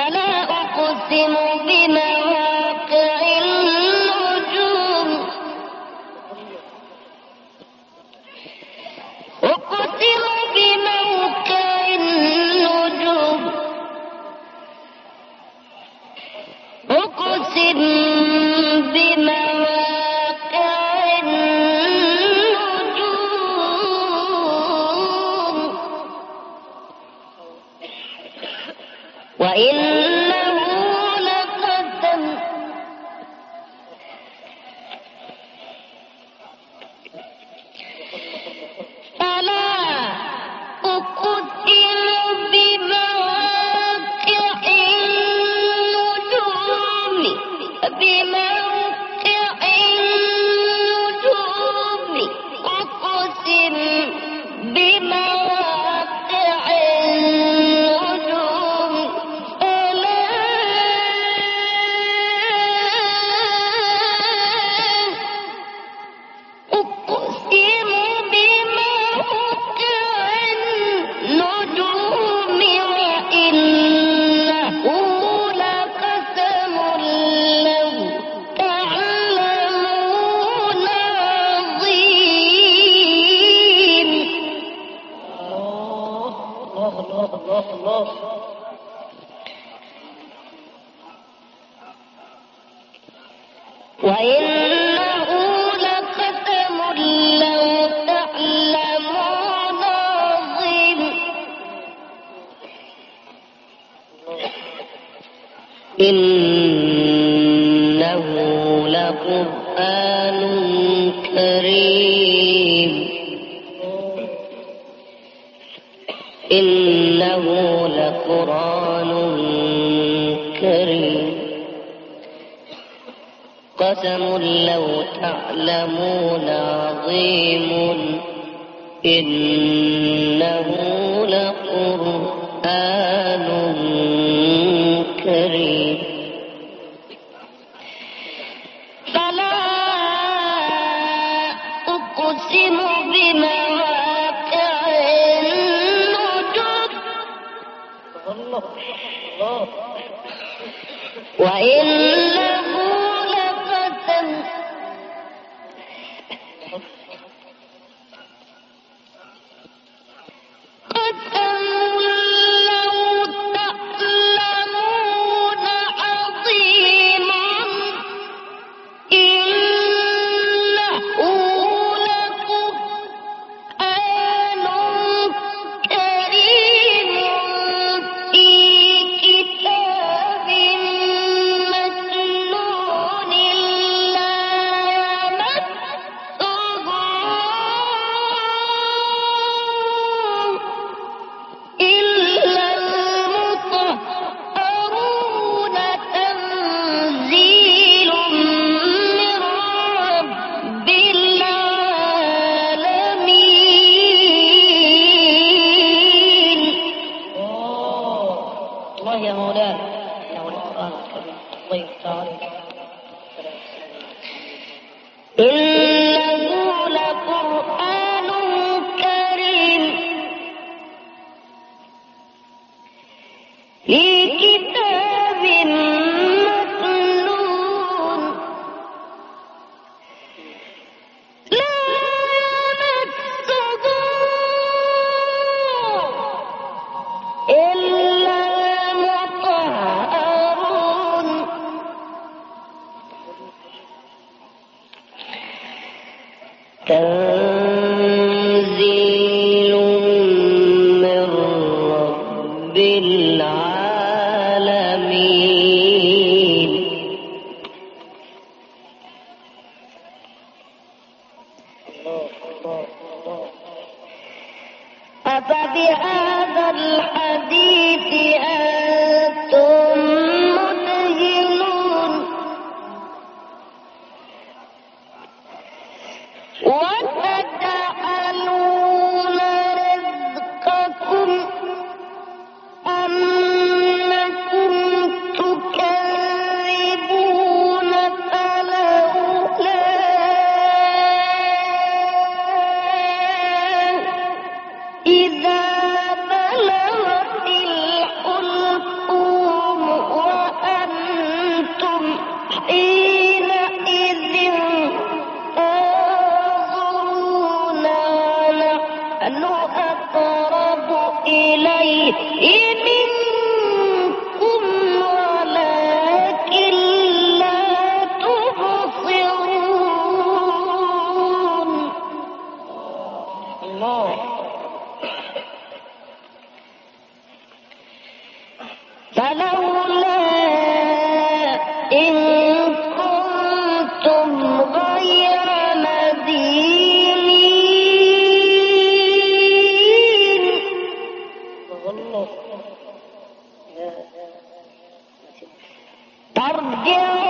فلا أقسم بما الله الله الله الله. وإنه لو إنه لقرآن كريم. إنه لقرآن كريم. قسم لو تعلمون عظيم. إنه لقرآن كريم. وإن أفبهذا الحديث أن ini Yeah.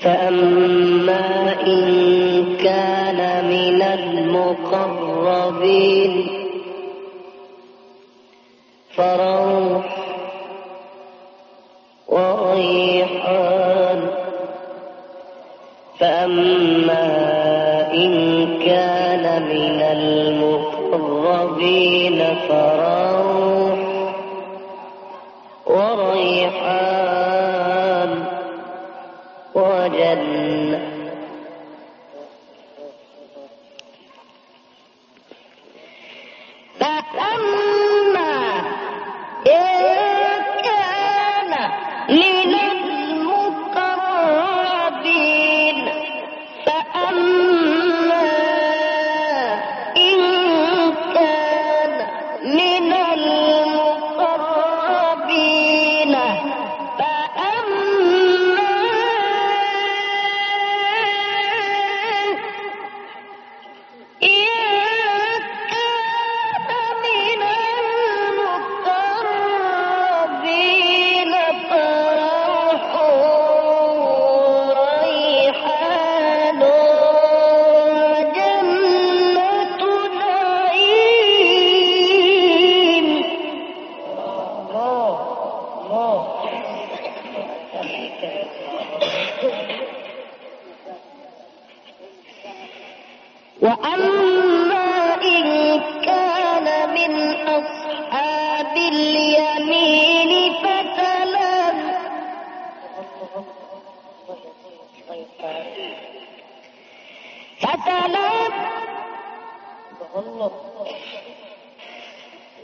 فأما إن كان من المقربين فروح وريحان فأما إن كان من المقربين فروح وريحان الله وأما إن كان من أصحاب اليمين فسلام فسلام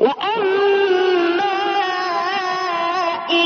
وأما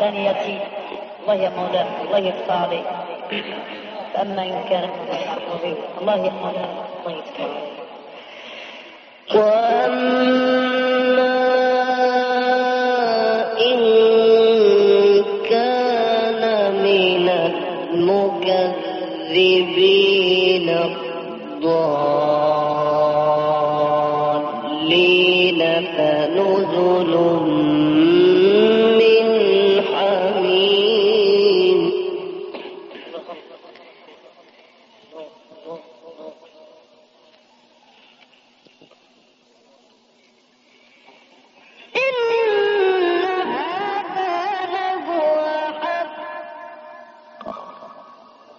ثانيتي الله يا مولانا الله يفتح عليك. فأما إن كان الله يا مولانا الله يفتح عليك. وأما الضالين فنزل من حميم.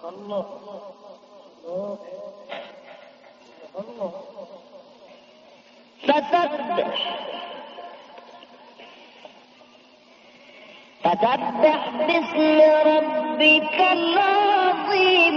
الله. فسبح. فتسبح باسم ربك العظيم.